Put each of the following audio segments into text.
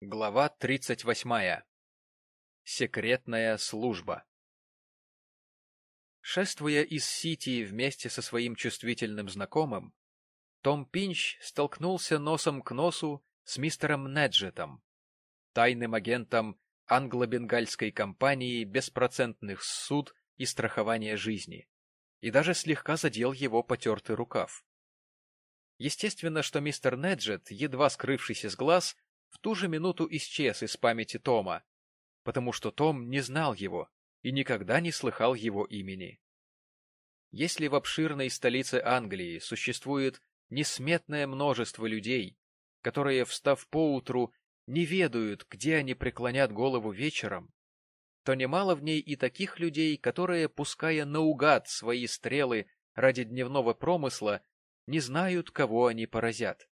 Глава 38. Секретная служба Шествуя из Сити вместе со своим чувствительным знакомым, Том Пинч столкнулся носом к носу с мистером Неджетом, тайным агентом англо-бенгальской компании беспроцентных суд и страхования жизни, и даже слегка задел его потертый рукав. Естественно, что мистер Неджет, едва скрывшийся с глаз, в ту же минуту исчез из памяти Тома, потому что Том не знал его и никогда не слыхал его имени. Если в обширной столице Англии существует несметное множество людей, которые, встав поутру, не ведают, где они преклонят голову вечером, то немало в ней и таких людей, которые, пуская наугад свои стрелы ради дневного промысла, не знают, кого они поразят.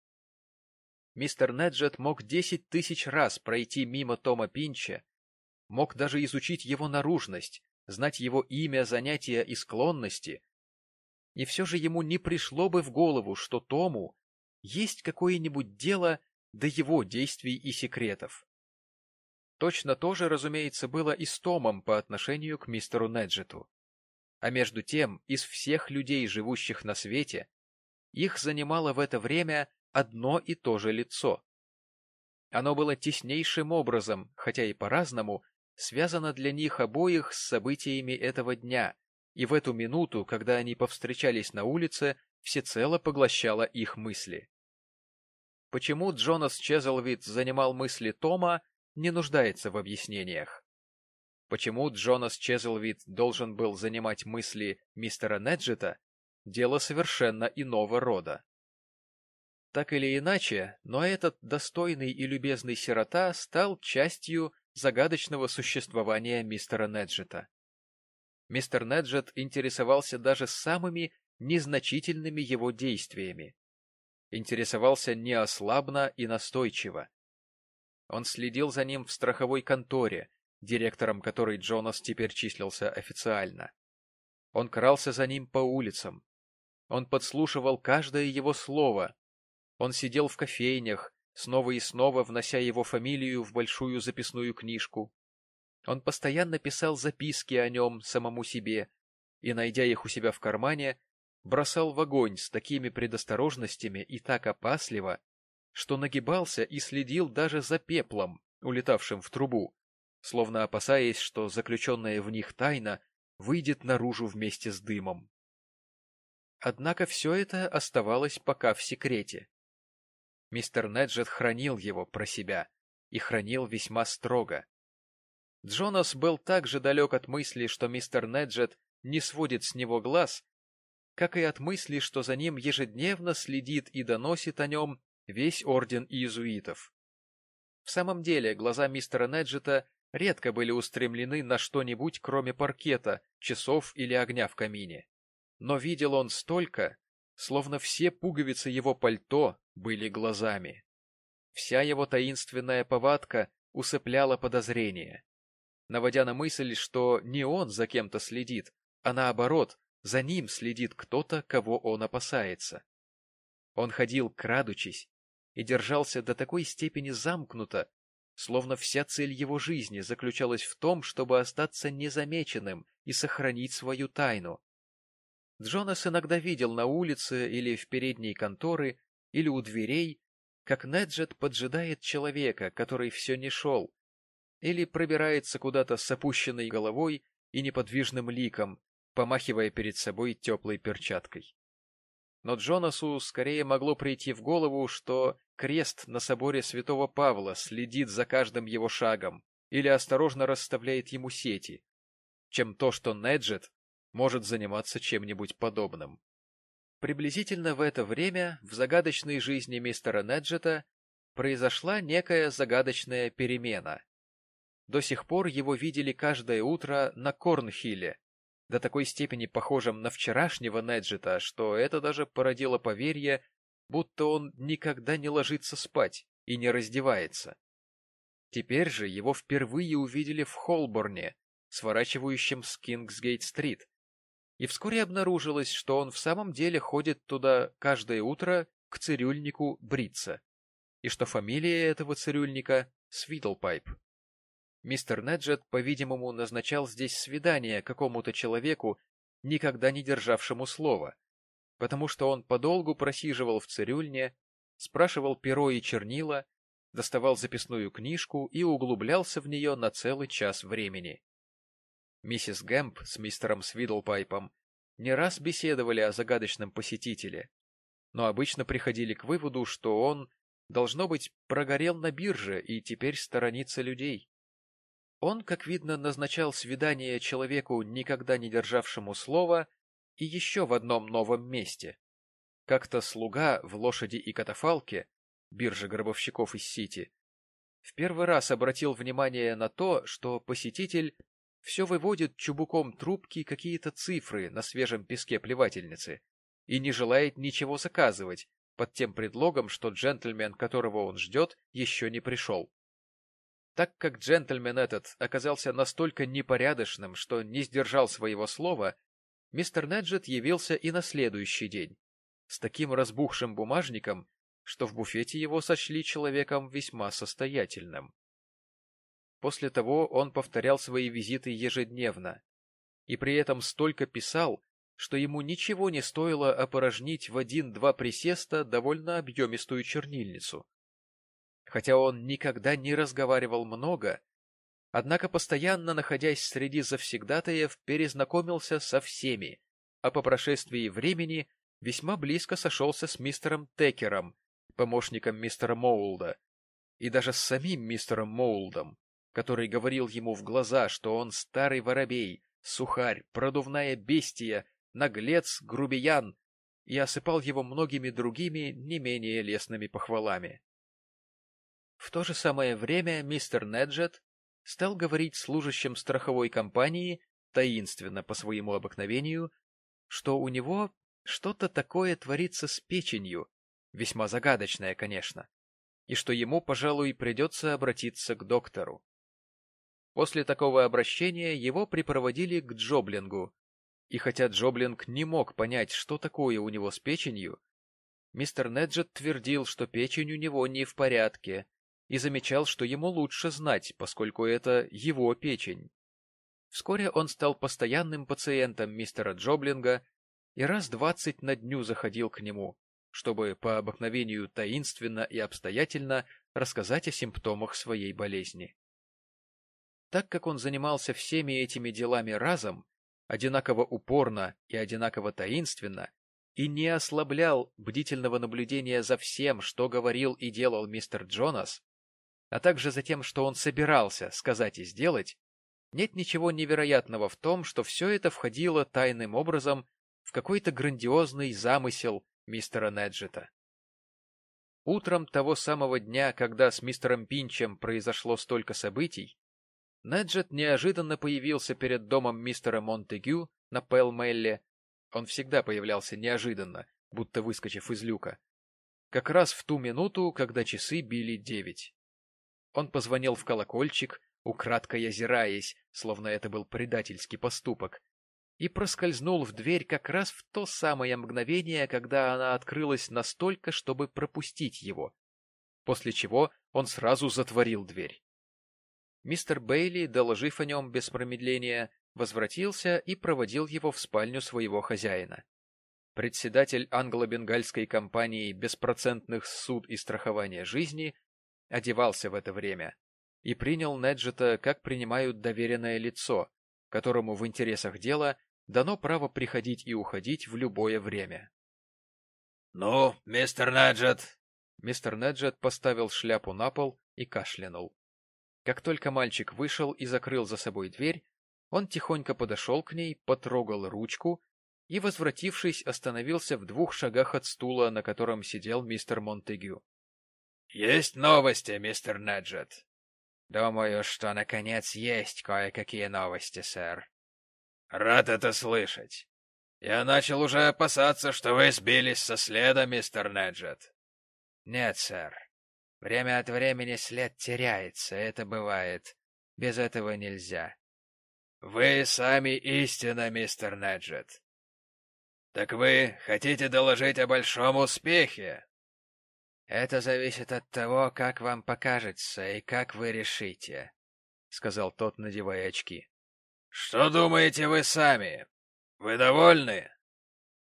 Мистер Неджет мог десять тысяч раз пройти мимо Тома Пинча, мог даже изучить его наружность, знать его имя, занятия и склонности, и все же ему не пришло бы в голову, что Тому есть какое-нибудь дело до его действий и секретов. Точно то же, разумеется, было и с Томом по отношению к мистеру Неджету. А между тем, из всех людей, живущих на свете, их занимало в это время одно и то же лицо. Оно было теснейшим образом, хотя и по-разному, связано для них обоих с событиями этого дня, и в эту минуту, когда они повстречались на улице, всецело поглощало их мысли. Почему Джонас Чезлвид занимал мысли Тома, не нуждается в объяснениях. Почему Джонас Чезлвид должен был занимать мысли мистера Неджета, дело совершенно иного рода. Так или иначе, но этот достойный и любезный сирота стал частью загадочного существования мистера Неджета. Мистер Неджет интересовался даже самыми незначительными его действиями. Интересовался неослабно и настойчиво. Он следил за ним в страховой конторе, директором которой Джонас теперь числился официально. Он крался за ним по улицам, он подслушивал каждое его слово. Он сидел в кофейнях, снова и снова внося его фамилию в большую записную книжку. Он постоянно писал записки о нем самому себе и, найдя их у себя в кармане, бросал в огонь с такими предосторожностями и так опасливо, что нагибался и следил даже за пеплом, улетавшим в трубу, словно опасаясь, что заключенная в них тайна выйдет наружу вместе с дымом. Однако все это оставалось пока в секрете. Мистер Неджет хранил его про себя и хранил весьма строго. Джонас был так же далек от мысли, что мистер Неджет не сводит с него глаз, как и от мысли, что за ним ежедневно следит и доносит о нем весь орден иезуитов. В самом деле, глаза мистера Неджета редко были устремлены на что-нибудь, кроме паркета, часов или огня в камине но видел он столько, словно все пуговицы его пальто были глазами. Вся его таинственная повадка усыпляла подозрение, наводя на мысль, что не он за кем-то следит, а наоборот, за ним следит кто-то, кого он опасается. Он ходил, крадучись, и держался до такой степени замкнуто, словно вся цель его жизни заключалась в том, чтобы остаться незамеченным и сохранить свою тайну, Джонас иногда видел на улице или в передней конторы, или у дверей, как Неджет поджидает человека, который все не шел, или пробирается куда-то с опущенной головой и неподвижным ликом, помахивая перед собой теплой перчаткой. Но Джонасу скорее могло прийти в голову, что крест на соборе святого Павла следит за каждым его шагом или осторожно расставляет ему сети, чем то, что Неджет может заниматься чем-нибудь подобным. Приблизительно в это время в загадочной жизни мистера Неджета произошла некая загадочная перемена. До сих пор его видели каждое утро на Корнхилле, до такой степени похожим на вчерашнего Неджета, что это даже породило поверье, будто он никогда не ложится спать и не раздевается. Теперь же его впервые увидели в Холборне, сворачивающем с Кингсгейт-стрит, и вскоре обнаружилось, что он в самом деле ходит туда каждое утро к цирюльнику бриться, и что фамилия этого цирюльника Свидлпайп. Мистер Неджет, по-видимому, назначал здесь свидание какому-то человеку, никогда не державшему слова, потому что он подолгу просиживал в цирюльне, спрашивал перо и чернила, доставал записную книжку и углублялся в нее на целый час времени. Миссис Гэмп с мистером Свидлпайпом не раз беседовали о загадочном посетителе, но обычно приходили к выводу, что он, должно быть, прогорел на бирже и теперь сторонится людей. Он, как видно, назначал свидание человеку, никогда не державшему слова, и еще в одном новом месте. Как-то слуга в лошади и катафалке, биржа гробовщиков из Сити, в первый раз обратил внимание на то, что посетитель все выводит чубуком трубки какие-то цифры на свежем песке плевательницы и не желает ничего заказывать под тем предлогом, что джентльмен, которого он ждет, еще не пришел. Так как джентльмен этот оказался настолько непорядочным, что не сдержал своего слова, мистер Неджет явился и на следующий день, с таким разбухшим бумажником, что в буфете его сочли человеком весьма состоятельным. После того он повторял свои визиты ежедневно, и при этом столько писал, что ему ничего не стоило опорожнить в один-два присеста довольно объемистую чернильницу. Хотя он никогда не разговаривал много, однако постоянно находясь среди завсегдатаев, перезнакомился со всеми, а по прошествии времени весьма близко сошелся с мистером Текером, помощником мистера Моулда, и даже с самим мистером Моулдом, который говорил ему в глаза, что он старый воробей, сухарь, продувная бестия, наглец, грубиян, и осыпал его многими другими не менее лестными похвалами. В то же самое время мистер Неджет стал говорить служащим страховой компании, таинственно по своему обыкновению, что у него что-то такое творится с печенью, весьма загадочное, конечно, и что ему, пожалуй, придется обратиться к доктору. После такого обращения его припроводили к Джоблингу, и хотя Джоблинг не мог понять, что такое у него с печенью, мистер Неджет твердил, что печень у него не в порядке, и замечал, что ему лучше знать, поскольку это его печень. Вскоре он стал постоянным пациентом мистера Джоблинга и раз двадцать на дню заходил к нему, чтобы по обыкновению таинственно и обстоятельно рассказать о симптомах своей болезни. Так как он занимался всеми этими делами разом, одинаково упорно и одинаково таинственно, и не ослаблял бдительного наблюдения за всем, что говорил и делал мистер Джонас, а также за тем, что он собирался сказать и сделать, нет ничего невероятного в том, что все это входило тайным образом в какой-то грандиозный замысел мистера Неджета. Утром того самого дня, когда с мистером Пинчем произошло столько событий, Неджет неожиданно появился перед домом мистера Монтегю на Пэлмелле. Он всегда появлялся неожиданно, будто выскочив из люка. Как раз в ту минуту, когда часы били девять. Он позвонил в колокольчик, украдкой озираясь, словно это был предательский поступок, и проскользнул в дверь как раз в то самое мгновение, когда она открылась настолько, чтобы пропустить его, после чего он сразу затворил дверь. Мистер Бейли, доложив о нем без промедления, возвратился и проводил его в спальню своего хозяина. Председатель англо-бенгальской компании беспроцентных суд и страхования жизни одевался в это время и принял Неджета, как принимают доверенное лицо, которому в интересах дела дано право приходить и уходить в любое время. — Ну, мистер Неджет! Мистер Неджет поставил шляпу на пол и кашлянул. Как только мальчик вышел и закрыл за собой дверь, он тихонько подошел к ней, потрогал ручку и, возвратившись, остановился в двух шагах от стула, на котором сидел мистер Монтегю. — Есть новости, мистер Неджет? — Думаю, что, наконец, есть кое-какие новости, сэр. — Рад это слышать. Я начал уже опасаться, что вы сбились со следа, мистер Неджет. — Нет, сэр. Время от времени след теряется, это бывает. Без этого нельзя. — Вы сами истина, мистер Неджет. — Так вы хотите доложить о большом успехе? Это зависит от того, как вам покажется и как вы решите, — сказал тот, надевая очки. — Что думаете вы сами? Вы довольны?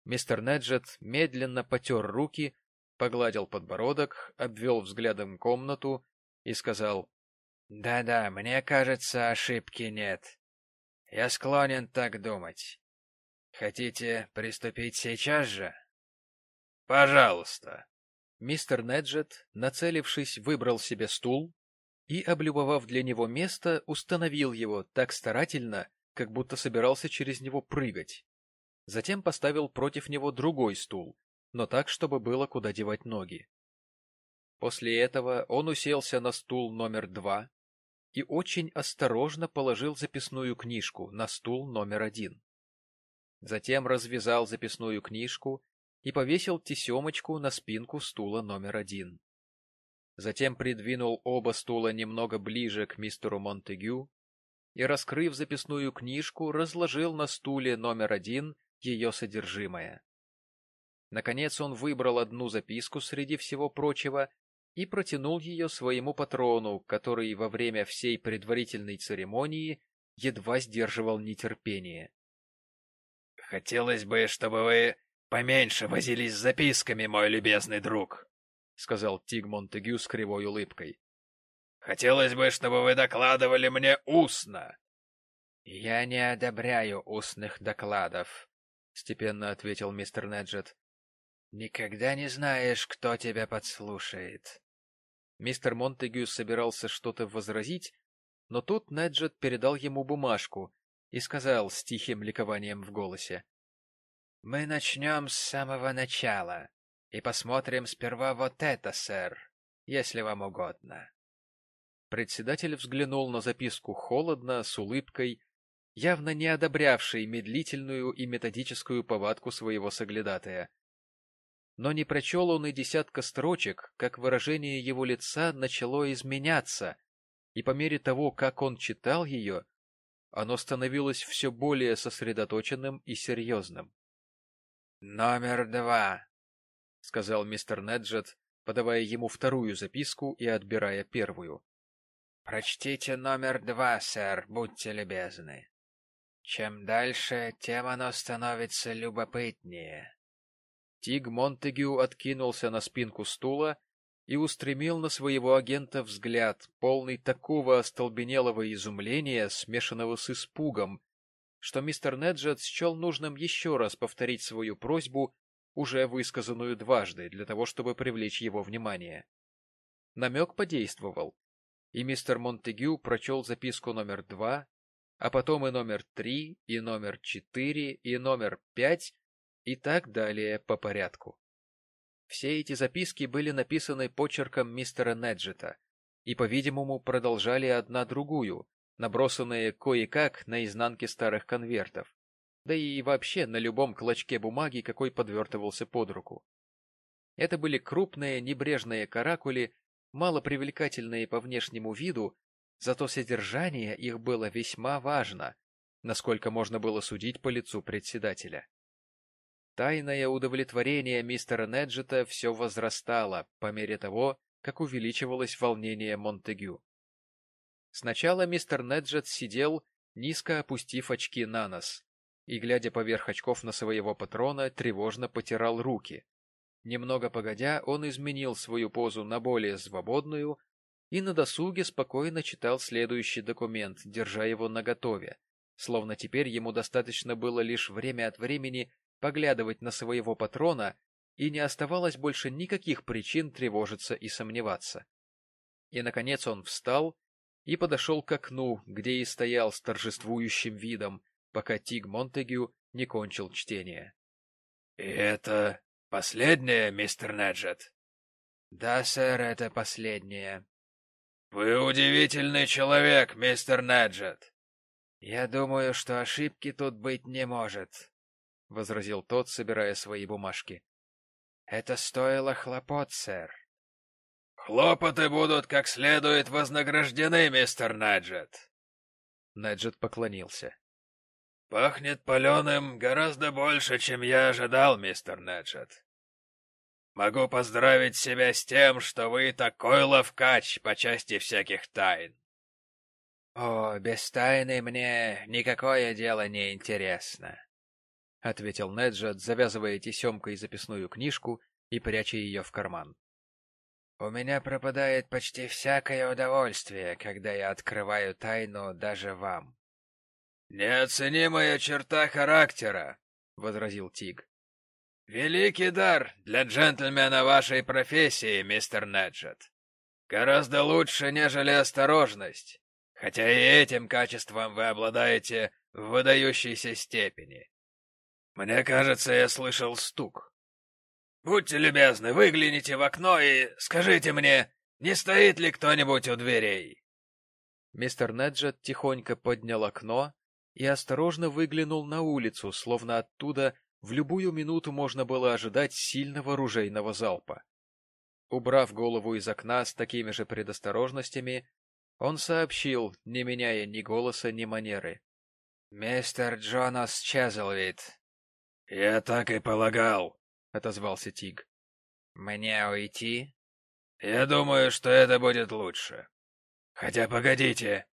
Мистер Неджет медленно потер руки, погладил подбородок, обвел взглядом комнату и сказал, «Да-да, мне кажется, ошибки нет. Я склонен так думать. Хотите приступить сейчас же?» «Пожалуйста». Мистер Неджет, нацелившись, выбрал себе стул и, облюбовав для него место, установил его так старательно, как будто собирался через него прыгать. Затем поставил против него другой стул, но так, чтобы было куда девать ноги. После этого он уселся на стул номер два и очень осторожно положил записную книжку на стул номер один. Затем развязал записную книжку и повесил тесемочку на спинку стула номер один. Затем придвинул оба стула немного ближе к мистеру Монтегю и, раскрыв записную книжку, разложил на стуле номер один ее содержимое. Наконец он выбрал одну записку среди всего прочего и протянул ее своему патрону, который во время всей предварительной церемонии едва сдерживал нетерпение. — Хотелось бы, чтобы вы «Поменьше возились с записками, мой любезный друг», — сказал Тиг Монтегю с кривой улыбкой. «Хотелось бы, чтобы вы докладывали мне устно». «Я не одобряю устных докладов», — степенно ответил мистер Неджет. «Никогда не знаешь, кто тебя подслушает». Мистер Монтегю собирался что-то возразить, но тут Неджет передал ему бумажку и сказал с тихим ликованием в голосе. Мы начнем с самого начала и посмотрим сперва вот это, сэр, если вам угодно. Председатель взглянул на записку холодно, с улыбкой, явно не одобрявшей медлительную и методическую повадку своего соглядатая. Но не прочел он и десятка строчек, как выражение его лица начало изменяться, и по мере того, как он читал ее, оно становилось все более сосредоточенным и серьезным. «Номер два», — сказал мистер Неджет, подавая ему вторую записку и отбирая первую. «Прочтите номер два, сэр, будьте любезны. Чем дальше, тем оно становится любопытнее». Тиг Монтегю откинулся на спинку стула и устремил на своего агента взгляд, полный такого остолбенелого изумления, смешанного с испугом, что мистер Неджет счел нужным еще раз повторить свою просьбу, уже высказанную дважды, для того, чтобы привлечь его внимание. Намек подействовал, и мистер Монтегю прочел записку номер два, а потом и номер три, и номер четыре, и номер пять, и так далее по порядку. Все эти записки были написаны почерком мистера Неджета и, по-видимому, продолжали одна другую, набросанные кое-как на изнанке старых конвертов, да и вообще на любом клочке бумаги, какой подвертывался под руку. Это были крупные небрежные каракули, мало привлекательные по внешнему виду, зато содержание их было весьма важно, насколько можно было судить по лицу председателя. Тайное удовлетворение мистера Неджета все возрастало по мере того, как увеличивалось волнение Монтегю. Сначала мистер Неджет сидел, низко опустив очки на нос, и, глядя поверх очков на своего патрона, тревожно потирал руки. Немного погодя, он изменил свою позу на более свободную и на досуге спокойно читал следующий документ, держа его наготове, словно теперь ему достаточно было лишь время от времени поглядывать на своего патрона, и не оставалось больше никаких причин тревожиться и сомневаться. И, наконец, он встал и подошел к окну, где и стоял с торжествующим видом, пока Тиг Монтегю не кончил чтение. — это последнее, мистер Неджет? — Да, сэр, это последнее. — Вы удивительный человек, мистер Неджет. — Я думаю, что ошибки тут быть не может, — возразил тот, собирая свои бумажки. — Это стоило хлопот, сэр. «Хлопоты будут как следует вознаграждены, мистер Наджет!» Наджет поклонился. «Пахнет паленым гораздо больше, чем я ожидал, мистер Наджет. Могу поздравить себя с тем, что вы такой ловкач по части всяких тайн. О, без тайны мне никакое дело не интересно, — ответил Неджет, завязывая тесемкой записную книжку и пряча ее в карман. У меня пропадает почти всякое удовольствие, когда я открываю тайну даже вам. — Неоценимая черта характера, — возразил Тиг. «Великий дар для джентльмена вашей профессии, мистер Неджет. Гораздо лучше, нежели осторожность, хотя и этим качеством вы обладаете в выдающейся степени. Мне кажется, я слышал стук. Будьте любезны, выгляните в окно и скажите мне, не стоит ли кто-нибудь у дверей?» Мистер Неджет тихонько поднял окно и осторожно выглянул на улицу, словно оттуда в любую минуту можно было ожидать сильного ружейного залпа. Убрав голову из окна с такими же предосторожностями, он сообщил, не меняя ни голоса, ни манеры. — Мистер Джонас Чезлвид. — Я так и полагал, — отозвался Тиг. — Мне уйти? — Я думаю, что это будет лучше. Хотя погодите.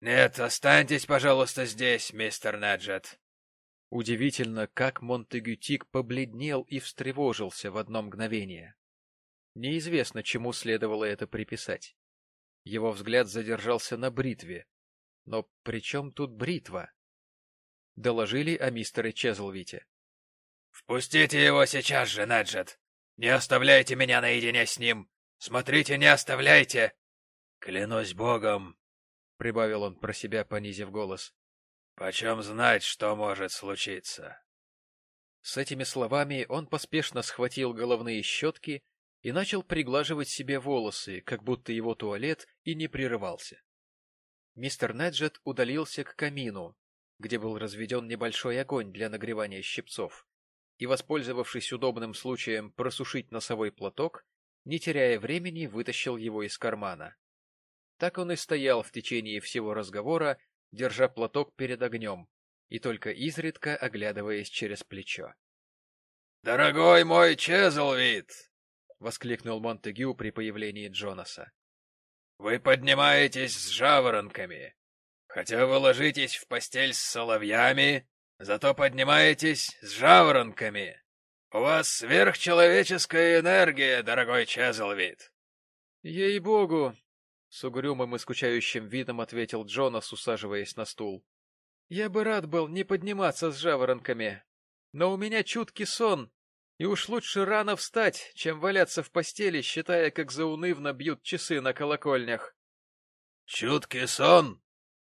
Нет, останьтесь, пожалуйста, здесь, мистер Неджет. Удивительно, как Монтегютик побледнел и встревожился в одно мгновение. Неизвестно, чему следовало это приписать. Его взгляд задержался на бритве. Но при чем тут бритва? Доложили о мистере Чезлвите. — Впустите его сейчас же, Неджет! Не оставляйте меня наедине с ним! Смотрите, не оставляйте! Клянусь богом! — прибавил он про себя, понизив голос. Почем знать, что может случиться? С этими словами он поспешно схватил головные щетки и начал приглаживать себе волосы, как будто его туалет и не прерывался. Мистер Неджет удалился к камину, где был разведен небольшой огонь для нагревания щипцов, и, воспользовавшись удобным случаем просушить носовой платок, не теряя времени, вытащил его из кармана. Так он и стоял в течение всего разговора, держа платок перед огнем и только изредка оглядываясь через плечо. — Дорогой мой Чезлвид! — воскликнул Монтегю при появлении Джонаса. — Вы поднимаетесь с жаворонками. Хотя вы ложитесь в постель с соловьями, зато поднимаетесь с жаворонками. У вас сверхчеловеческая энергия, дорогой Чезлвид. — Ей-богу, с угрюмым и скучающим видом ответил Джонас, усаживаясь на стул. — Я бы рад был не подниматься с жаворонками, но у меня чуткий сон, и уж лучше рано встать, чем валяться в постели, считая, как заунывно бьют часы на колокольнях. — Чуткий сон? —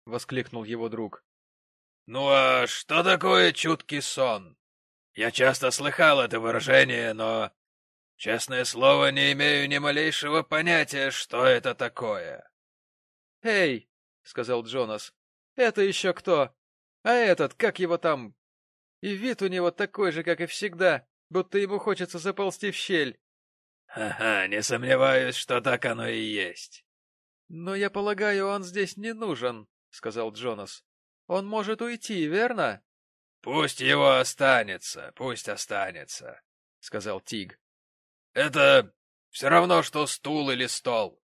воскликнул его друг. — Ну а что такое чуткий сон? Я часто слыхал это выражение, но Честное слово, не имею ни малейшего понятия, что это такое. — Эй, — сказал Джонас, — это еще кто? А этот, как его там? И вид у него такой же, как и всегда, будто ему хочется заползти в щель. Ха — не сомневаюсь, что так оно и есть. — Но я полагаю, он здесь не нужен, — сказал Джонас. — Он может уйти, верно? — Пусть его останется, пусть останется, — сказал Тиг. Это все равно, что стул или стол.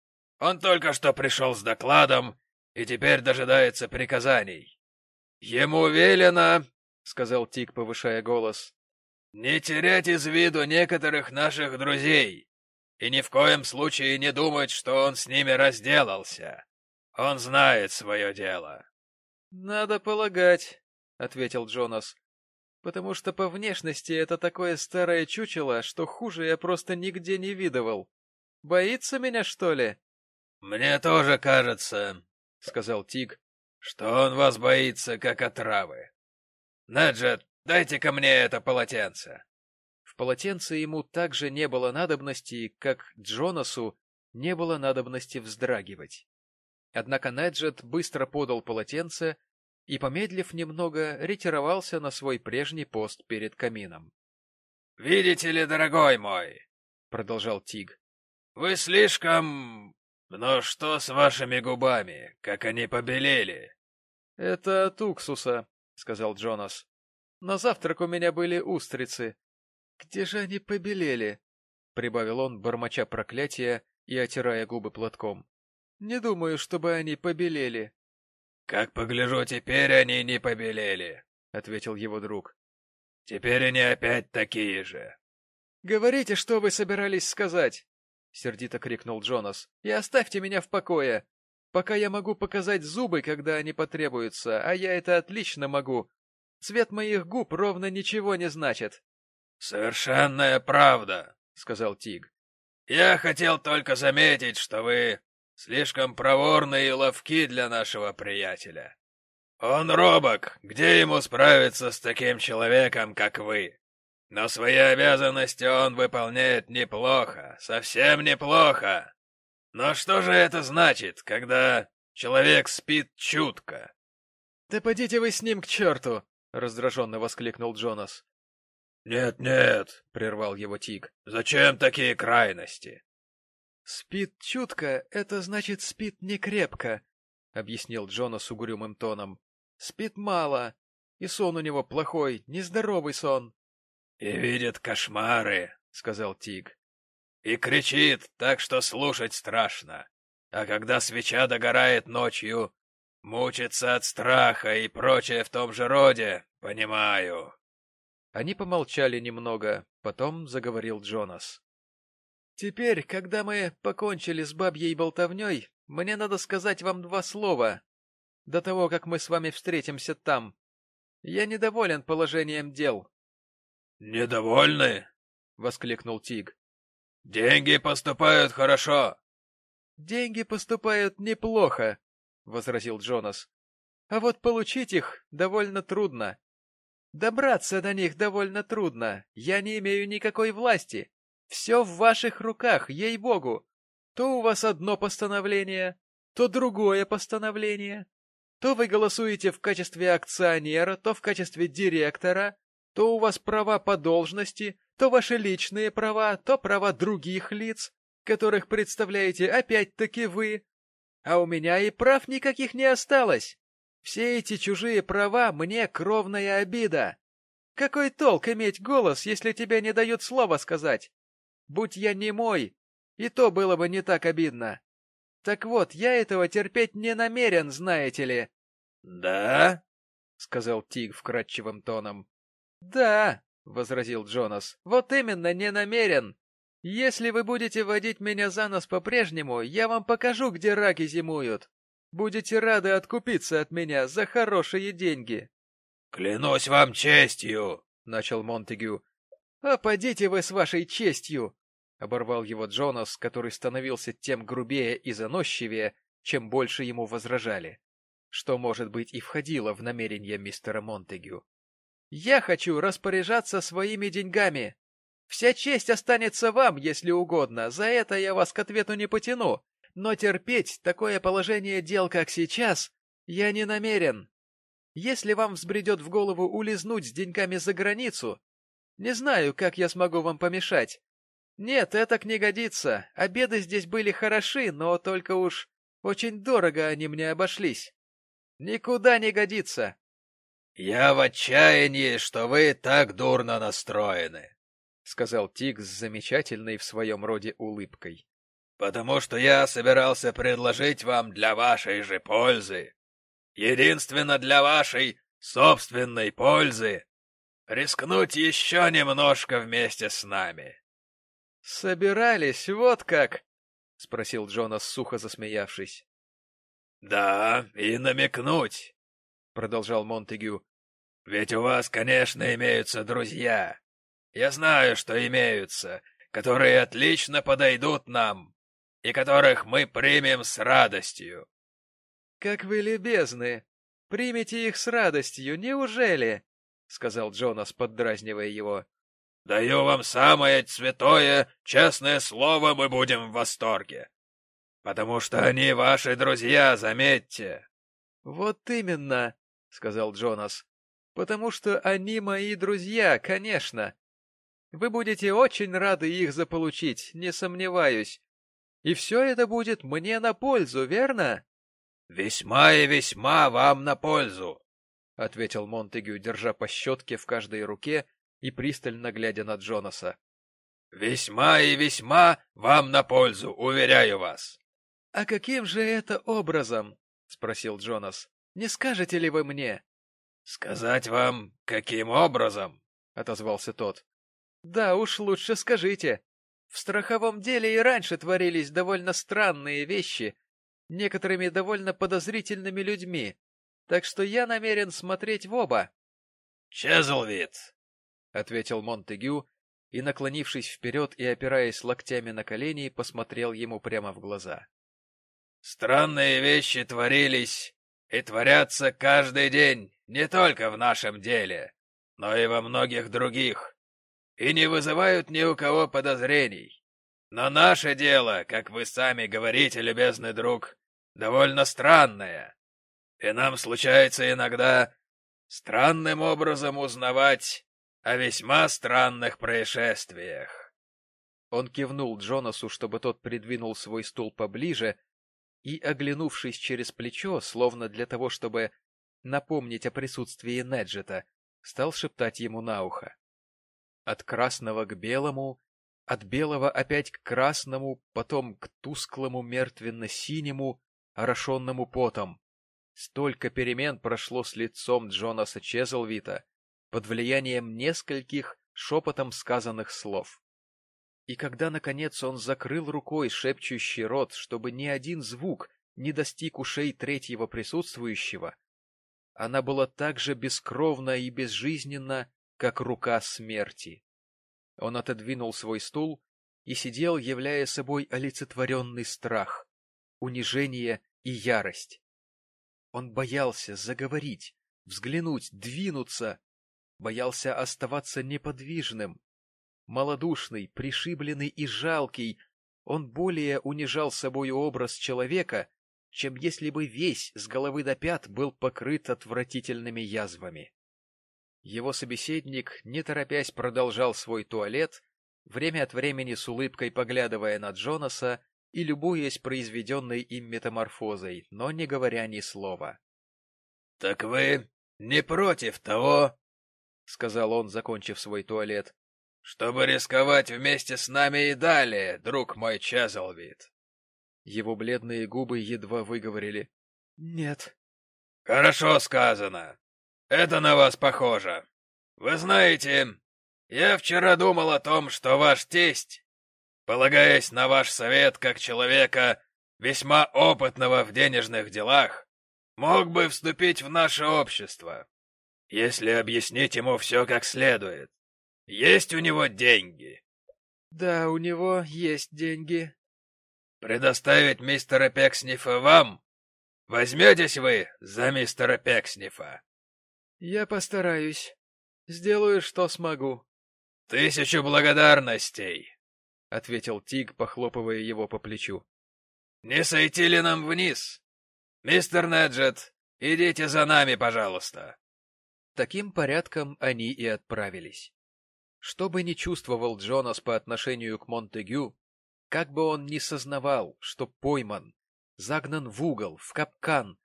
Он только что пришел с докладом и теперь дожидается приказаний. Ему велено, — сказал Тик, повышая голос, — не терять из виду некоторых наших друзей и ни в коем случае не думать, что он с ними разделался. Он знает свое дело. — Надо полагать, — ответил Джонас потому что по внешности это такое старое чучело, что хуже я просто нигде не видывал. Боится меня, что ли? — Мне тоже кажется, — сказал Тиг, — что он вас боится, как отравы. Наджет, дайте-ка мне это полотенце. В полотенце ему также не было надобности, как Джонасу не было надобности вздрагивать. Однако Неджет быстро подал полотенце и, помедлив немного, ретировался на свой прежний пост перед камином. — Видите ли, дорогой мой, — продолжал Тиг, — вы слишком... Но что с вашими губами, как они побелели? — Это от уксуса, — сказал Джонас. — На завтрак у меня были устрицы. Где же они побелели? прибавил он, бормоча проклятия и отирая губы платком. Не думаю, чтобы они побелели. — Как погляжу, теперь они не побелели, — ответил его друг. — Теперь они опять такие же. — Говорите, что вы собирались сказать, — сердито крикнул Джонас, — и оставьте меня в покое. Пока я могу показать зубы, когда они потребуются, а я это отлично могу. Цвет моих губ ровно ничего не значит. — Совершенная правда, — сказал Тиг. — Я хотел только заметить, что вы слишком проворны и ловки для нашего приятеля. Он робок, где ему справиться с таким человеком, как вы? Но свои обязанности он выполняет неплохо, совсем неплохо. Но что же это значит, когда человек спит чутко? — Да подите вы с ним к черту! — раздраженно воскликнул Джонас. «Нет, — прервал его Тиг, — зачем такие крайности? — Спит чутко — это значит спит не крепко, — объяснил Джонас угрюмым тоном. — Спит мало, и сон у него плохой, нездоровый сон. — И видит кошмары, — сказал Тиг и кричит так, что слушать страшно. А когда свеча догорает ночью, мучится от страха и прочее в том же роде, понимаю. Они помолчали немного, потом заговорил Джонас. «Теперь, когда мы покончили с бабьей болтовней, мне надо сказать вам два слова, до того, как мы с вами встретимся там. Я недоволен положением дел». «Недовольны?» — воскликнул Тиг. Деньги поступают хорошо. Деньги поступают неплохо, возразил Джонас. А вот получить их довольно трудно. Добраться до них довольно трудно. Я не имею никакой власти. Все в ваших руках, ей-богу. То у вас одно постановление, то другое постановление. То вы голосуете в качестве акционера, то в качестве директора, то у вас права по должности, то ваши личные права, то права других лиц, которых представляете опять-таки вы. А у меня и прав никаких не осталось. Все эти чужие права мне кровная обида. Какой толк иметь голос, если тебе не дают слова сказать? Будь я не мой, и то было бы не так обидно. Так вот, я этого терпеть не намерен, знаете ли. — Да? — сказал Тиг вкрадчивым тоном. — Да, — возразил Джонас. — Вот именно, не намерен. Если вы будете водить меня за нос по-прежнему, я вам покажу, где раки зимуют. Будете рады откупиться от меня за хорошие деньги. — Клянусь вам честью, — начал Монтегю. — А подите вы с вашей честью, — оборвал его Джонас, который становился тем грубее и заносчивее, чем больше ему возражали, что, может быть, и входило в намерение мистера Монтегю. Я хочу распоряжаться своими деньгами. Вся честь останется вам, если угодно, за это я вас к ответу не потяну, но терпеть такое положение дел, как сейчас, я не намерен. Если вам взбредет в голову улизнуть с деньгами за границу, не знаю, как я смогу вам помешать. Нет, это не годится. Обеды здесь были хороши, но только уж очень дорого они мне обошлись. Никуда не годится. «Я в отчаянии, что вы так дурно настроены», — сказал Тиг с замечательной в своем роде улыбкой. «Потому что я собирался предложить вам для вашей же пользы, единственно для вашей собственной пользы, рискнуть еще немножко вместе с нами». «Собирались, вот как?» — спросил Джонас, сухо засмеявшись. «Да, и намекнуть продолжал Монтегю. «Ведь у вас, конечно, имеются друзья. Я знаю, что имеются, которые отлично подойдут нам, и которых мы примем с радостью». «Как вы любезны! Примите их с радостью, неужели?» — сказал Джонас, поддразнивая его. «Даю вам самое святое, честное слово, мы будем в восторге. Потому что они ваши друзья, заметьте». «Вот именно!» сказал Джонас. Потому что они мои друзья, конечно. Вы будете очень рады их заполучить, не сомневаюсь. И все это будет мне на пользу, верно? — Весьма и весьма вам на пользу, — ответил Монтегю, держа по щетке в каждой руке и пристально глядя на Джонаса. — Весьма и весьма вам на пользу, уверяю вас. — А каким же это образом? — спросил Джонас. — Не скажете ли вы мне? — Сказать вам, каким образом? — отозвался тот. — Да уж лучше скажите. В страховом деле и раньше творились довольно странные вещи, некоторыми довольно подозрительными людьми, так что я намерен смотреть в оба. — Чезлвид, — ответил Монтегю, и, наклонившись вперед и опираясь локтями на колени, посмотрел ему прямо в глаза. «Странные вещи творились и творятся каждый день, не только в нашем деле, но и во многих других, и не вызывают ни у кого подозрений. Но наше дело, как вы сами говорите, любезный друг, довольно странное, и нам случается иногда странным образом узнавать о весьма странных происшествиях. Он кивнул Джонасу, чтобы тот придвинул свой стул поближе, и, оглянувшись через плечо, словно для того, чтобы напомнить о присутствии Неджета, стал шептать ему на ухо. От красного к белому, от белого опять к красному, потом к тусклому мертвенно-синему, орошенному потом. Столько перемен прошло с лицом Джонаса Чезлвита, под влиянием нескольких шепотом сказанных слов. И когда, наконец, он закрыл рукой шепчущий рот, чтобы ни один звук не достиг ушей третьего присутствующего, она была так же бескровна и безжизненна, как рука смерти. Он отодвинул свой стул и сидел, являя собой олицетворенный страх, унижение и ярость. Он боялся заговорить, взглянуть, двинуться, боялся оставаться неподвижным. Малодушный, пришибленный и жалкий, он более унижал собою образ человека, чем если бы весь с головы до пят был покрыт отвратительными язвами. Его собеседник, не торопясь, продолжал свой туалет, время от времени с улыбкой поглядывая на Джонаса и любуясь произведенной им метаморфозой, но не говоря ни слова. — Так вы не против того, — сказал он, закончив свой туалет, — чтобы рисковать вместе с нами и далее, друг мой Чезлвид. Его бледные губы едва выговорили. — Нет. — Хорошо сказано. Это на вас похоже. Вы знаете, я вчера думал о том, что ваш тесть, полагаясь на ваш совет как человека, весьма опытного в денежных делах, мог бы вступить в наше общество если объяснить ему все как следует. Есть у него деньги? — Да, у него есть деньги. — Предоставить мистера Пекснифа вам? Возьметесь вы за мистера Пекснифа? — Я постараюсь. Сделаю, что смогу. — Тысячу благодарностей, — ответил Тиг, похлопывая его по плечу. — Не сойти ли нам вниз? Мистер Неджет, идите за нами, пожалуйста. Таким порядком они и отправились. Что бы ни чувствовал Джонас по отношению к Монтегю, как бы он ни сознавал, что пойман, загнан в угол, в капкан,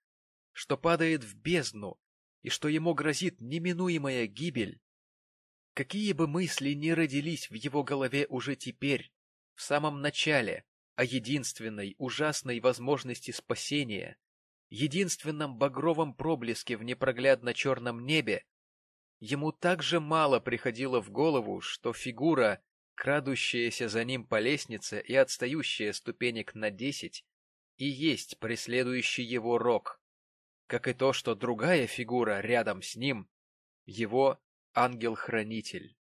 что падает в бездну и что ему грозит неминуемая гибель, какие бы мысли ни родились в его голове уже теперь, в самом начале, о единственной ужасной возможности спасения, единственном багровом проблеске в непроглядно черном небе, ему так же мало приходило в голову, что фигура, крадущаяся за ним по лестнице и отстающая ступенек на десять, и есть преследующий его рок, как и то, что другая фигура рядом с ним — его ангел-хранитель.